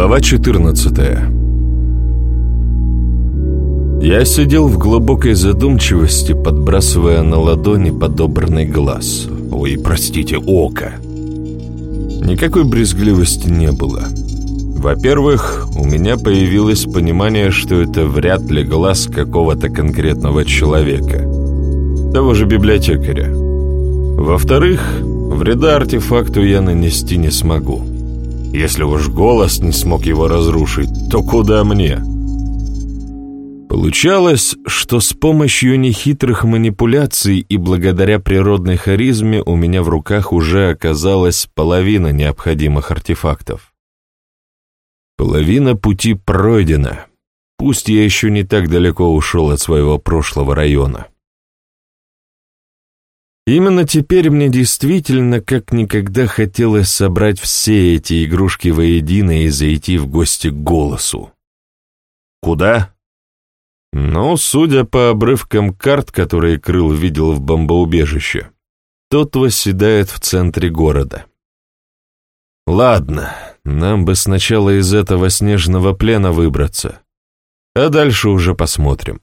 Глава 14 Я сидел в глубокой задумчивости, подбрасывая на ладони подобранный глаз. Ой, простите, око. Никакой брезгливости не было. Во-первых, у меня появилось понимание, что это вряд ли глаз какого-то конкретного человека. Того же библиотекаря. Во-вторых, вреда артефакту я нанести не смогу. Если уж голос не смог его разрушить, то куда мне? Получалось, что с помощью нехитрых манипуляций и благодаря природной харизме у меня в руках уже оказалась половина необходимых артефактов. Половина пути пройдена, пусть я еще не так далеко ушел от своего прошлого района. Именно теперь мне действительно как никогда хотелось собрать все эти игрушки воедино и зайти в гости к голосу. Куда? Ну, судя по обрывкам карт, которые Крыл видел в бомбоубежище, тот восседает в центре города. Ладно, нам бы сначала из этого снежного плена выбраться, а дальше уже посмотрим.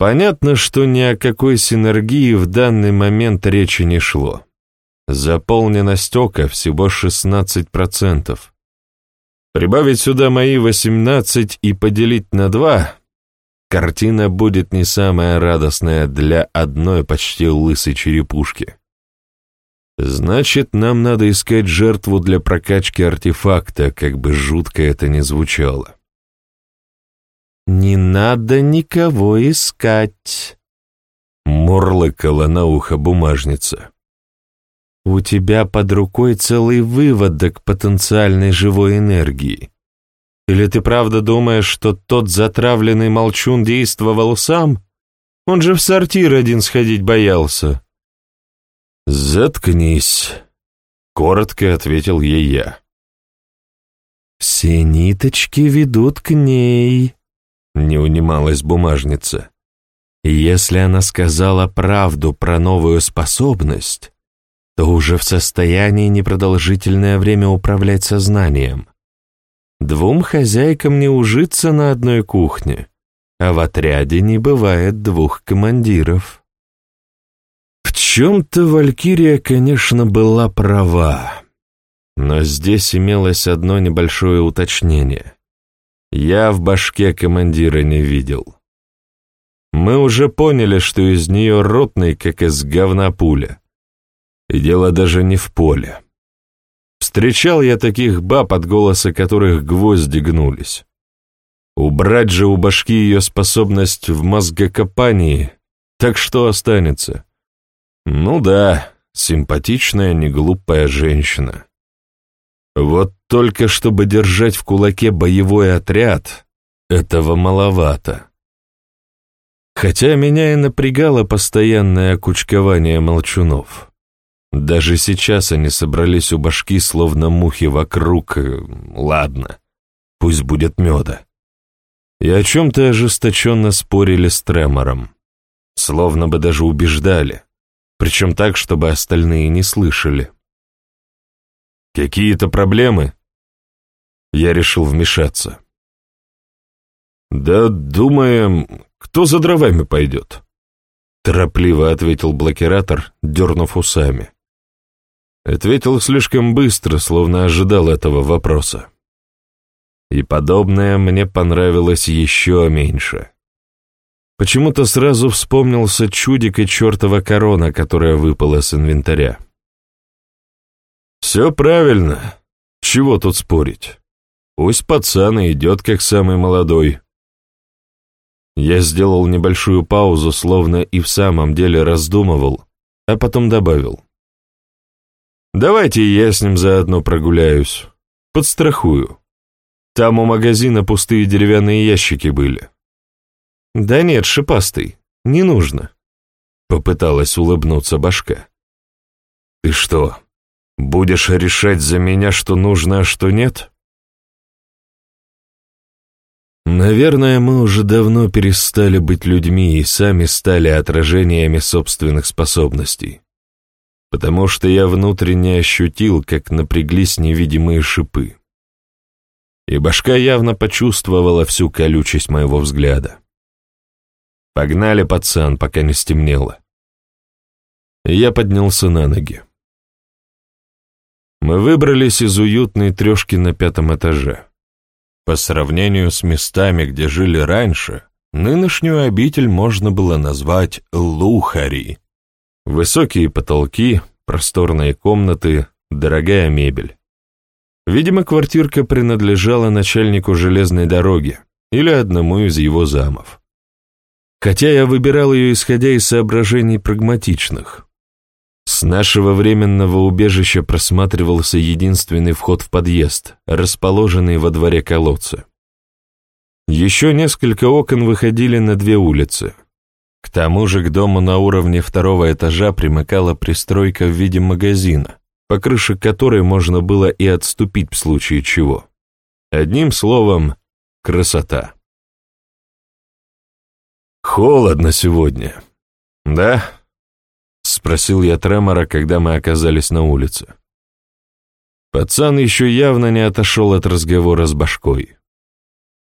Понятно, что ни о какой синергии в данный момент речи не шло. Заполненность ока всего 16%. Прибавить сюда мои 18 и поделить на 2, картина будет не самая радостная для одной почти лысой черепушки. Значит, нам надо искать жертву для прокачки артефакта, как бы жутко это ни звучало. «Не надо никого искать», — мурлыкала на ухо бумажница. «У тебя под рукой целый выводок потенциальной живой энергии. Или ты правда думаешь, что тот затравленный молчун действовал сам? Он же в сортир один сходить боялся». «Заткнись», — коротко ответил ей я. «Все ниточки ведут к ней», не унималась бумажница. Если она сказала правду про новую способность, то уже в состоянии непродолжительное время управлять сознанием. Двум хозяйкам не ужиться на одной кухне, а в отряде не бывает двух командиров. В чем-то Валькирия, конечно, была права, но здесь имелось одно небольшое уточнение. Я в башке командира не видел. Мы уже поняли, что из нее ротный, как из говна пуля. И дело даже не в поле. Встречал я таких баб, от голоса которых гвозди гнулись. Убрать же у башки ее способность в мозгокопании, так что останется? Ну да, симпатичная, неглупая женщина. Вот только чтобы держать в кулаке боевой отряд, этого маловато. Хотя меня и напрягало постоянное окучкование молчунов. Даже сейчас они собрались у башки, словно мухи вокруг. Ладно, пусть будет меда. И о чем-то ожесточенно спорили с Тремором. Словно бы даже убеждали. Причем так, чтобы остальные не слышали. Какие-то проблемы? Я решил вмешаться. Да, думаем, кто за дровами пойдет? Торопливо ответил блокиратор, дернув усами. Ответил слишком быстро, словно ожидал этого вопроса. И подобное мне понравилось еще меньше. Почему-то сразу вспомнился чудик и чертова корона, которая выпала с инвентаря. «Все правильно. Чего тут спорить? Пусть пацан идет как самый молодой». Я сделал небольшую паузу, словно и в самом деле раздумывал, а потом добавил. «Давайте я с ним заодно прогуляюсь. Подстрахую. Там у магазина пустые деревянные ящики были». «Да нет, шипастый, не нужно», — попыталась улыбнуться башка. «Ты что, Будешь решать за меня, что нужно, а что нет? Наверное, мы уже давно перестали быть людьми и сами стали отражениями собственных способностей. Потому что я внутренне ощутил, как напряглись невидимые шипы. и башка явно почувствовала всю колючесть моего взгляда. Погнали, пацан, пока не стемнело. Я поднялся на ноги. Мы выбрались из уютной трешки на пятом этаже. По сравнению с местами, где жили раньше, нынешнюю обитель можно было назвать Лухари. Высокие потолки, просторные комнаты, дорогая мебель. Видимо, квартирка принадлежала начальнику железной дороги или одному из его замов. Хотя я выбирал ее, исходя из соображений прагматичных. С нашего временного убежища просматривался единственный вход в подъезд, расположенный во дворе колодца. Еще несколько окон выходили на две улицы. К тому же к дому на уровне второго этажа примыкала пристройка в виде магазина, по крыше которой можно было и отступить в случае чего. Одним словом, красота. «Холодно сегодня, да?» — спросил я Тремора, когда мы оказались на улице. Пацан еще явно не отошел от разговора с башкой.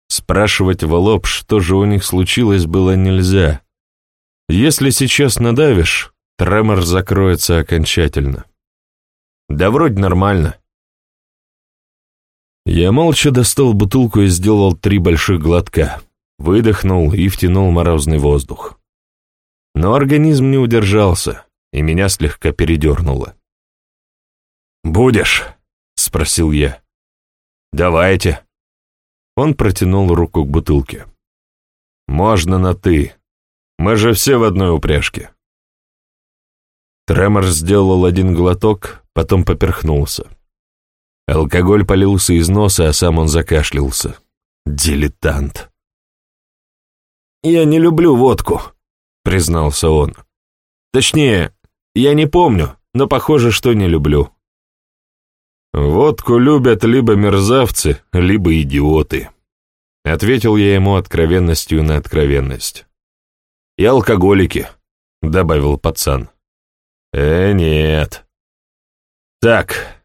Спрашивать в лоб, что же у них случилось, было нельзя. Если сейчас надавишь, тремор закроется окончательно. Да вроде нормально. Я молча достал бутылку и сделал три больших глотка, выдохнул и втянул морозный воздух. Но организм не удержался, и меня слегка передернуло. «Будешь?» — спросил я. «Давайте». Он протянул руку к бутылке. «Можно на «ты». Мы же все в одной упряжке». Тремор сделал один глоток, потом поперхнулся. Алкоголь полился из носа, а сам он закашлялся. Дилетант. «Я не люблю водку», — признался он. «Точнее, я не помню, но похоже, что не люблю». «Водку любят либо мерзавцы, либо идиоты», — ответил я ему откровенностью на откровенность. «И алкоголики», — добавил пацан. «Э, нет. Так,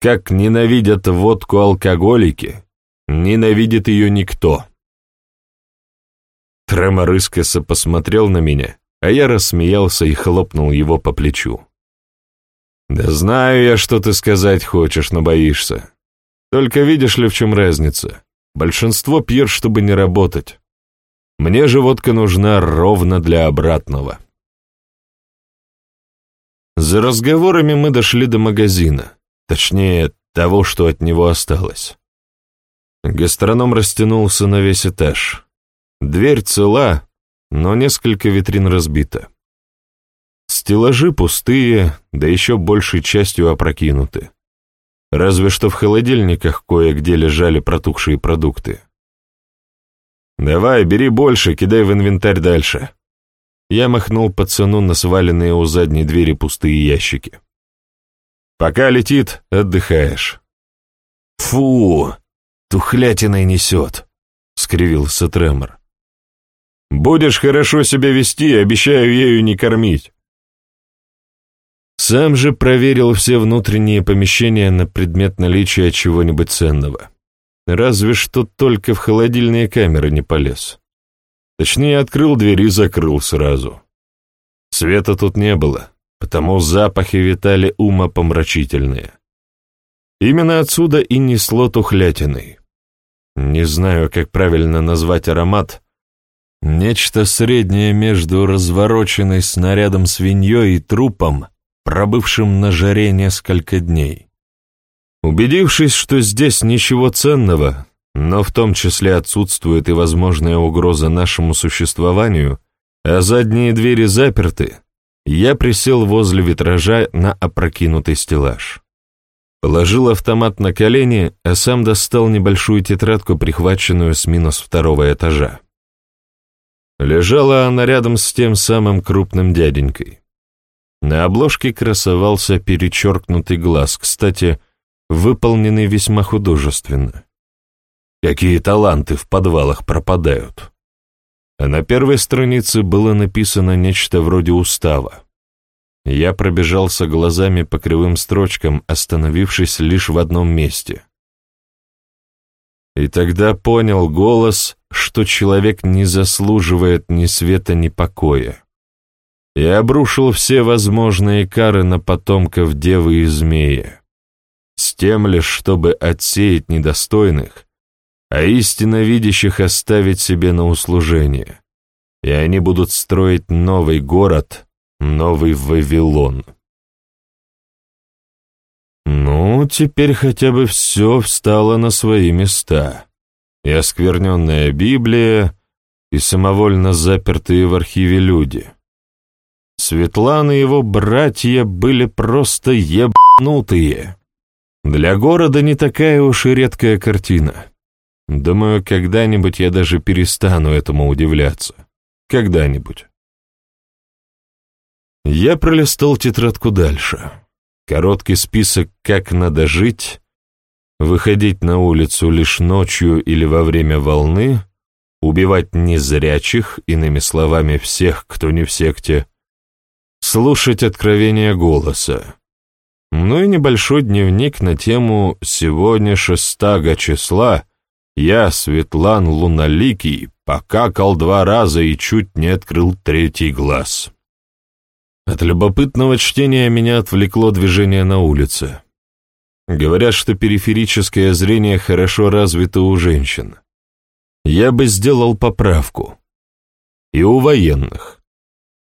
как ненавидят водку алкоголики, ненавидит ее никто. Тремор искоса посмотрел на меня, а я рассмеялся и хлопнул его по плечу. «Да знаю я, что ты сказать хочешь, но боишься. Только видишь ли, в чем разница? Большинство пьет, чтобы не работать. Мне же водка нужна ровно для обратного». За разговорами мы дошли до магазина, точнее, того, что от него осталось. Гастроном растянулся на весь этаж. Дверь цела, но несколько витрин разбито. Стеллажи пустые, да еще большей частью опрокинуты. Разве что в холодильниках кое-где лежали протухшие продукты. «Давай, бери больше, кидай в инвентарь дальше», я махнул пацану на сваленные у задней двери пустые ящики. «Пока летит, отдыхаешь». «Фу, тухлятиной несет», — скривился Тремор. «Будешь хорошо себя вести, обещаю ею не кормить». Сам же проверил все внутренние помещения на предмет наличия чего-нибудь ценного. Разве что только в холодильные камеры не полез. Точнее, открыл дверь и закрыл сразу. Света тут не было, потому запахи витали умопомрачительные. Именно отсюда и несло тухлятиной. Не знаю, как правильно назвать аромат. Нечто среднее между развороченной снарядом свиньей и трупом, пробывшим на жаре несколько дней. Убедившись, что здесь ничего ценного, но в том числе отсутствует и возможная угроза нашему существованию, а задние двери заперты, я присел возле витража на опрокинутый стеллаж. Положил автомат на колени, а сам достал небольшую тетрадку, прихваченную с минус второго этажа. Лежала она рядом с тем самым крупным дяденькой. На обложке красовался перечеркнутый глаз, кстати, выполненный весьма художественно. Какие таланты в подвалах пропадают. А на первой странице было написано нечто вроде устава. Я пробежался глазами по кривым строчкам, остановившись лишь в одном месте. И тогда понял голос, что человек не заслуживает ни света, ни покоя. И обрушил все возможные кары на потомков девы и змея. С тем лишь, чтобы отсеять недостойных, а истинно видящих оставить себе на услужение. И они будут строить новый город, новый Вавилон. Ну, теперь хотя бы все встало на свои места. И оскверненная Библия, и самовольно запертые в архиве люди. Светлана и его братья были просто ебанутые. Для города не такая уж и редкая картина. Думаю, когда-нибудь я даже перестану этому удивляться. Когда-нибудь. Я пролистал тетрадку дальше. Короткий список «Как надо жить», выходить на улицу лишь ночью или во время волны, убивать незрячих, иными словами, всех, кто не в секте, слушать откровения голоса. Ну и небольшой дневник на тему «Сегодня шестого числа» я, Светлан Луналикий, покакал два раза и чуть не открыл третий глаз. От любопытного чтения меня отвлекло движение на улице. Говорят, что периферическое зрение хорошо развито у женщин. Я бы сделал поправку. И у военных.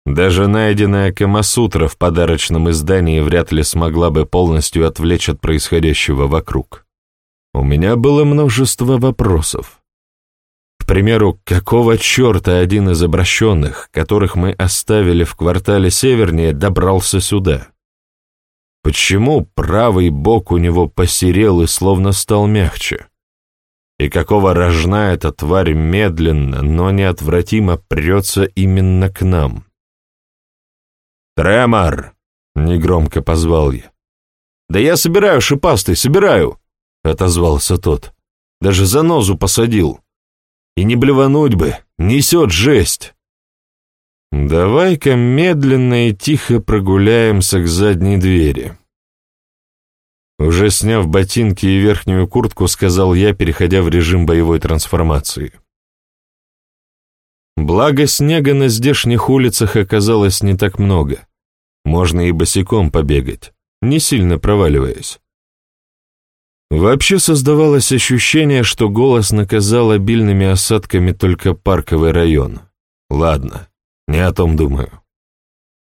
Даже найденная Камасутра в подарочном издании вряд ли смогла бы полностью отвлечь от происходящего вокруг. У меня было множество вопросов. К примеру, какого черта один из обращенных, которых мы оставили в квартале севернее, добрался сюда? Почему правый бок у него посерел и словно стал мягче? И какого рожна эта тварь медленно, но неотвратимо прется именно к нам? «Тремор!» — негромко позвал я. «Да я собираю, шипастый, собираю!» — отозвался тот. «Даже занозу посадил. И не блевануть бы, несет жесть. Давай-ка медленно и тихо прогуляемся к задней двери. Уже сняв ботинки и верхнюю куртку, сказал я, переходя в режим боевой трансформации. Благо снега на здешних улицах оказалось не так много. Можно и босиком побегать, не сильно проваливаясь. Вообще создавалось ощущение, что голос наказал обильными осадками только парковый район. Ладно, не о том думаю.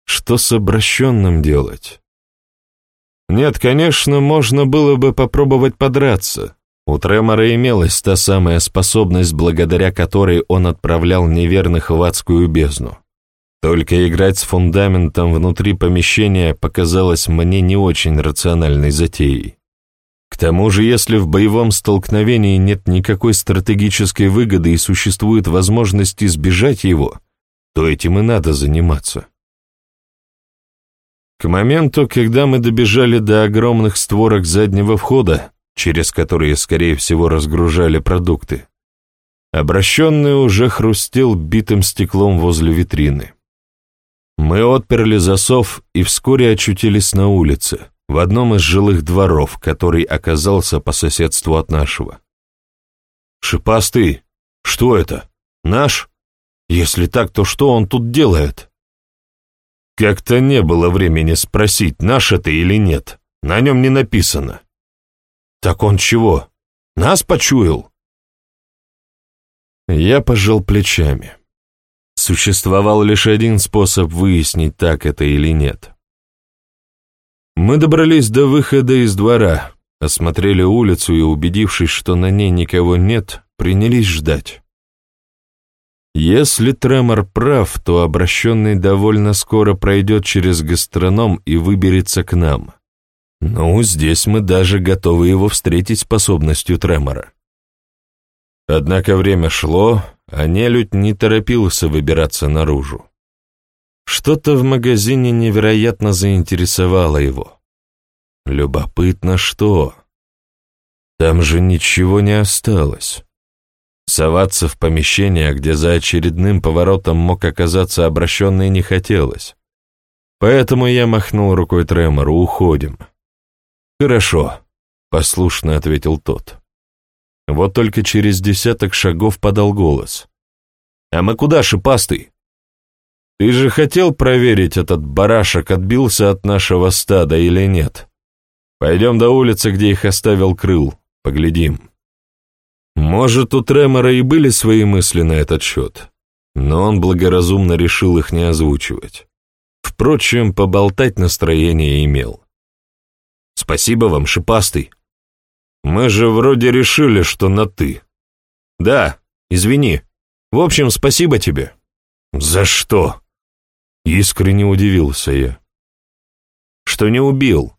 Что с обращенным делать? Нет, конечно, можно было бы попробовать подраться. У Тремора имелась та самая способность, благодаря которой он отправлял неверных в адскую бездну. Только играть с фундаментом внутри помещения показалось мне не очень рациональной затеей. К тому же, если в боевом столкновении нет никакой стратегической выгоды и существует возможность избежать его, то этим и надо заниматься. К моменту, когда мы добежали до огромных створок заднего входа, через которые, скорее всего, разгружали продукты, обращенный уже хрустел битым стеклом возле витрины. Мы отперли засов и вскоре очутились на улице, в одном из жилых дворов, который оказался по соседству от нашего. «Шипастый, что это? Наш? Если так, то что он тут делает?» Как-то не было времени спросить, наш это или нет. На нем не написано. «Так он чего? Нас почуял?» Я пожал плечами. Существовал лишь один способ выяснить, так это или нет. Мы добрались до выхода из двора, осмотрели улицу и, убедившись, что на ней никого нет, принялись ждать. Если Тремор прав, то обращенный довольно скоро пройдет через гастроном и выберется к нам. Ну, здесь мы даже готовы его встретить способностью Тремора. Однако время шло, а нелюдь не торопился выбираться наружу. Что-то в магазине невероятно заинтересовало его. Любопытно что? Там же ничего не осталось. Соваться в помещение, где за очередным поворотом мог оказаться обращенный, не хотелось. Поэтому я махнул рукой Тремору, уходим. «Хорошо», — послушно ответил тот. Вот только через десяток шагов подал голос. «А мы куда, шипастый?» «Ты же хотел проверить, этот барашек отбился от нашего стада или нет? Пойдем до улицы, где их оставил крыл, поглядим». Может, у Тремора и были свои мысли на этот счет, но он благоразумно решил их не озвучивать. Впрочем, поболтать настроение имел. «Спасибо вам, шипастый. Мы же вроде решили, что на «ты». Да, извини. В общем, спасибо тебе». «За что?» Искренне удивился я. «Что не убил.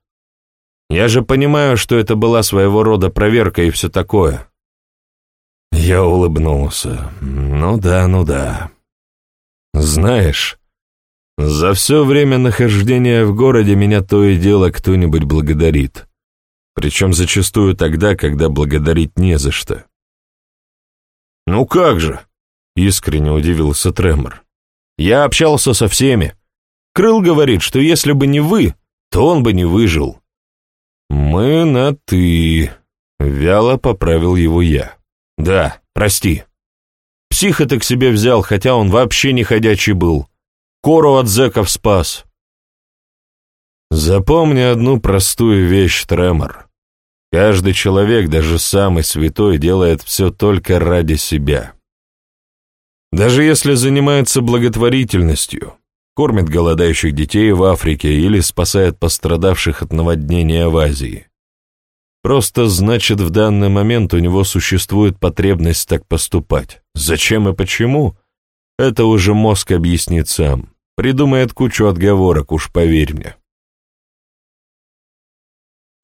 Я же понимаю, что это была своего рода проверка и все такое». Я улыбнулся. «Ну да, ну да. Знаешь, за все время нахождения в городе меня то и дело кто-нибудь благодарит. Причем зачастую тогда, когда благодарить не за что». «Ну как же?» — искренне удивился Тремор. Я общался со всеми. Крыл говорит, что если бы не вы, то он бы не выжил. Мы на «ты», — вяло поправил его я. Да, прости. Психа ты к себе взял, хотя он вообще не ходячий был. Кору от зэков спас. Запомни одну простую вещь, Тремор. Каждый человек, даже самый святой, делает все только ради себя. Даже если занимается благотворительностью, кормит голодающих детей в Африке или спасает пострадавших от наводнения в Азии. Просто значит, в данный момент у него существует потребность так поступать. Зачем и почему? Это уже мозг объяснит сам. Придумает кучу отговорок, уж поверь мне.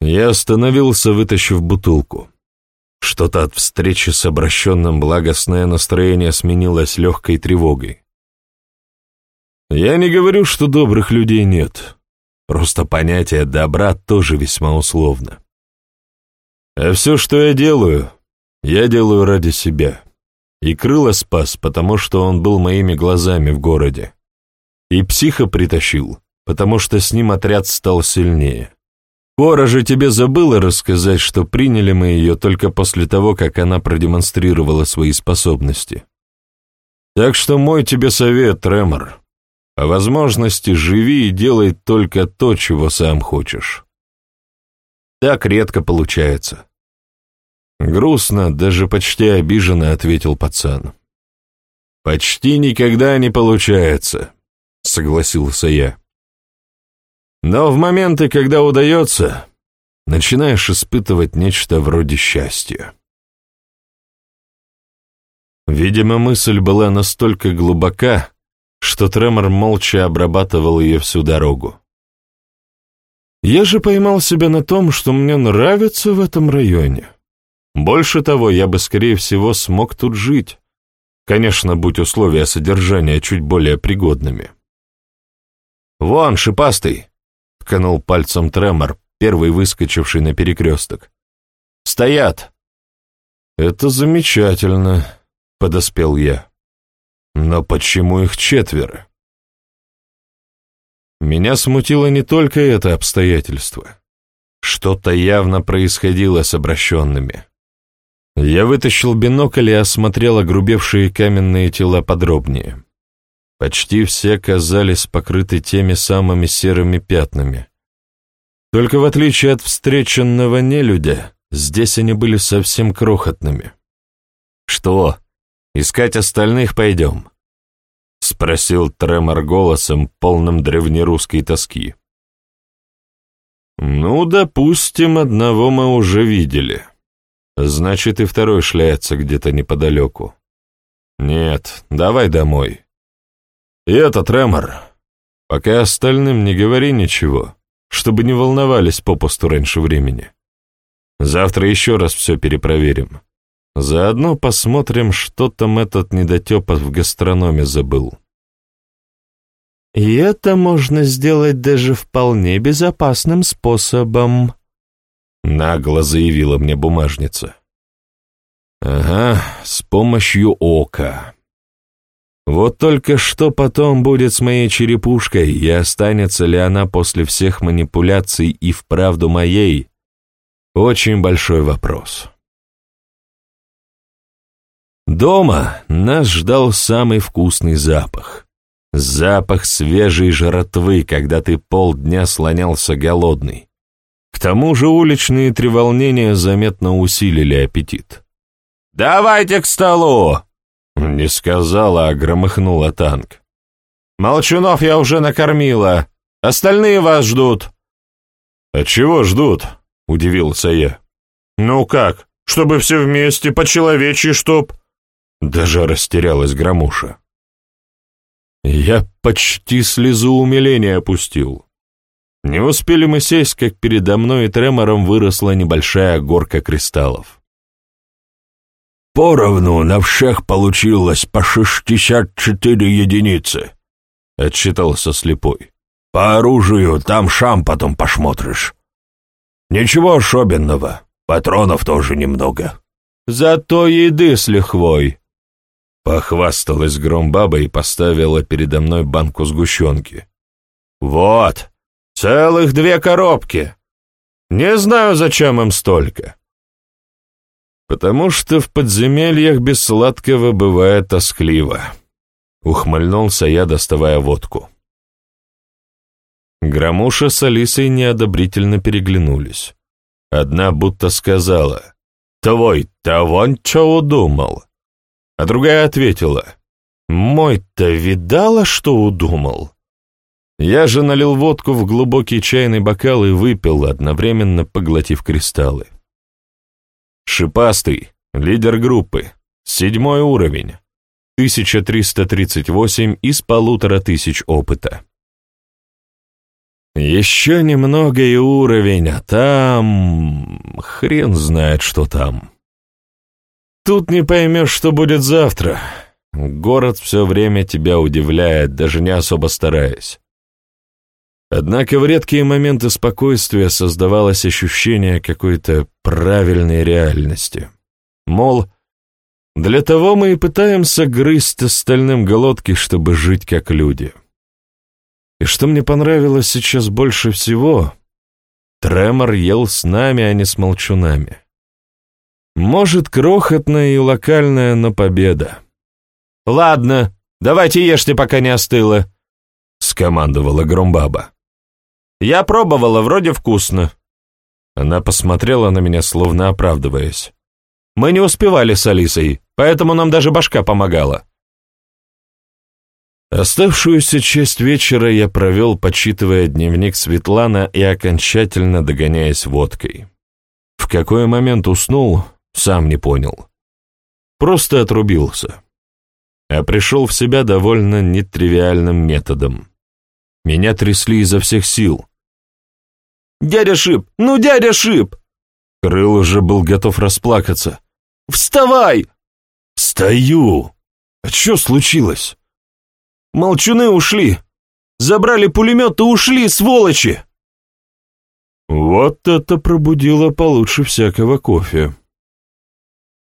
Я остановился, вытащив бутылку. Что-то от встречи с обращенным благостное настроение сменилось легкой тревогой. Я не говорю, что добрых людей нет. Просто понятие добра тоже весьма условно. А все, что я делаю, я делаю ради себя. И крыло спас, потому что он был моими глазами в городе. И психа притащил, потому что с ним отряд стал сильнее. Кора же тебе забыла рассказать, что приняли мы ее только после того, как она продемонстрировала свои способности. Так что мой тебе совет, Тремор. По возможности живи и делай только то, чего сам хочешь. Так редко получается. Грустно, даже почти обиженно ответил пацан. Почти никогда не получается, согласился я. Но в моменты, когда удается, начинаешь испытывать нечто вроде счастья. Видимо, мысль была настолько глубока, что Тремор молча обрабатывал ее всю дорогу. Я же поймал себя на том, что мне нравится в этом районе. Больше того, я бы, скорее всего, смог тут жить. Конечно, будь условия содержания чуть более пригодными. «Вон, шипастый!» — ткнул пальцем Тремор, первый выскочивший на перекресток. «Стоят!» «Это замечательно», — подоспел я. «Но почему их четверо?» Меня смутило не только это обстоятельство. Что-то явно происходило с обращенными. Я вытащил бинокль и осмотрел огрубевшие каменные тела подробнее. Почти все казались покрыты теми самыми серыми пятнами. Только в отличие от встреченного нелюдя, здесь они были совсем крохотными. «Что, искать остальных пойдем?» — спросил Тремор голосом, полным древнерусской тоски. «Ну, допустим, одного мы уже видели. Значит, и второй шляется где-то неподалеку. Нет, давай домой. И этот Ремор, пока остальным не говори ничего, чтобы не волновались попусту раньше времени. Завтра еще раз все перепроверим. Заодно посмотрим, что там этот недотепа в гастрономе забыл. И это можно сделать даже вполне безопасным способом, нагло заявила мне бумажница. Ага, с помощью ока. Вот только что потом будет с моей черепушкой, и останется ли она после всех манипуляций и вправду моей? Очень большой вопрос. Дома нас ждал самый вкусный запах. Запах свежей жратвы, когда ты полдня слонялся голодный. К тому же уличные треволнения заметно усилили аппетит. «Давайте к столу!» Не сказала, а громыхнула танк. «Молчунов я уже накормила. Остальные вас ждут». «А чего ждут?» — удивился я. «Ну как, чтобы все вместе, по-человечьи, чтоб...» Даже растерялась Громуша. Я почти слезу умиления опустил. Не успели мы сесть, как передо мной и тремором выросла небольшая горка кристаллов. «Поровну на всех получилось по шестьдесят четыре единицы», — отчитался слепой. «По оружию там шам потом посмотришь. Ничего особенного, патронов тоже немного». «Зато еды с лихвой», — похвасталась Громбаба и поставила передо мной банку сгущенки. «Вот, целых две коробки. Не знаю, зачем им столько». «Потому что в подземельях без сладкого бывает тоскливо», — ухмыльнулся я, доставая водку. Громуша с Алисой неодобрительно переглянулись. Одна будто сказала «Твой-то вон что удумал», а другая ответила «Мой-то видала, что удумал». Я же налил водку в глубокий чайный бокал и выпил, одновременно поглотив кристаллы. Шипастый, лидер группы, седьмой уровень, 1338 из полутора тысяч опыта. Еще немного и уровень, а там... хрен знает, что там. Тут не поймешь, что будет завтра. Город все время тебя удивляет, даже не особо стараясь. Однако в редкие моменты спокойствия создавалось ощущение какой-то правильной реальности. Мол, для того мы и пытаемся грызть остальным глотки, чтобы жить как люди. И что мне понравилось сейчас больше всего, Тремор ел с нами, а не с молчунами. Может, крохотная и локальная, но победа. «Ладно, давайте ешьте, пока не остыло», — скомандовала Громбаба. «Я пробовала, вроде вкусно». Она посмотрела на меня, словно оправдываясь. «Мы не успевали с Алисой, поэтому нам даже башка помогала». Оставшуюся часть вечера я провел, почитывая дневник Светлана и окончательно догоняясь водкой. В какой момент уснул, сам не понял. Просто отрубился. А пришел в себя довольно нетривиальным методом. Меня трясли изо всех сил, «Дядя Шип! Ну, дядя Шип!» Крыл уже был готов расплакаться. «Вставай!» «Стою! А что случилось?» «Молчуны ушли! Забрали пулемет и ушли, сволочи!» Вот это пробудило получше всякого кофе.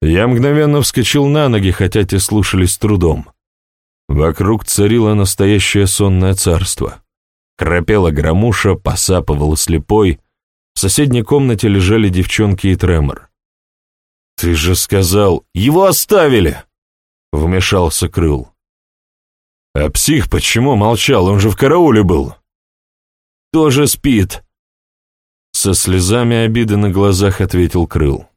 Я мгновенно вскочил на ноги, хотя те слушались с трудом. Вокруг царило настоящее сонное царство. Храпела громуша, посапывал слепой. В соседней комнате лежали девчонки и тремор. «Ты же сказал, его оставили!» — вмешался Крыл. «А псих почему молчал? Он же в карауле был!» «Тоже спит!» Со слезами обиды на глазах ответил Крыл.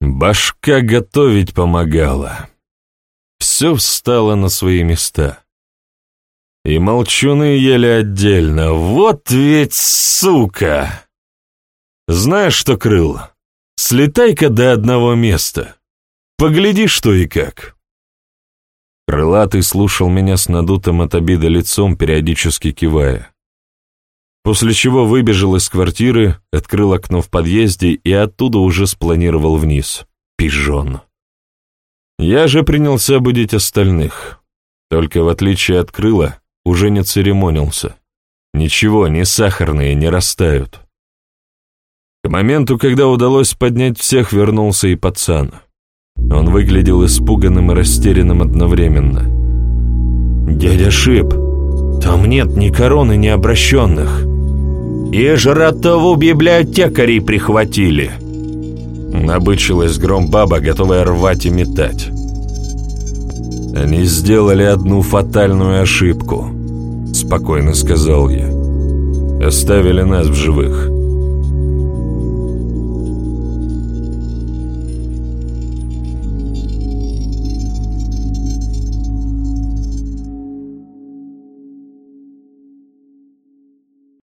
Башка готовить помогала. Все встало на свои места. И молчуны ели отдельно. Вот ведь сука! Знаешь что, Крыл, слетай-ка до одного места. Погляди, что и как. Крылатый слушал меня с надутым от обиды лицом, периодически кивая. После чего выбежал из квартиры, открыл окно в подъезде и оттуда уже спланировал вниз. Пижон. Я же принялся будить остальных. Только в отличие от крыла, уже не церемонился. Ничего, ни сахарные не растают. К моменту, когда удалось поднять всех, вернулся и пацан. Он выглядел испуганным и растерянным одновременно. «Дядя Шип, там нет ни короны, ни обращенных. И жратову библиотекарей прихватили». Набычилась громбаба, готовая рвать и метать. «Они сделали одну фатальную ошибку», — спокойно сказал я. «Оставили нас в живых.